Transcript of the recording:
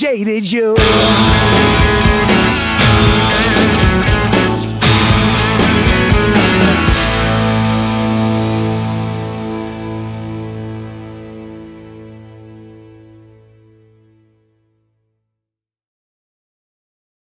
jaded you.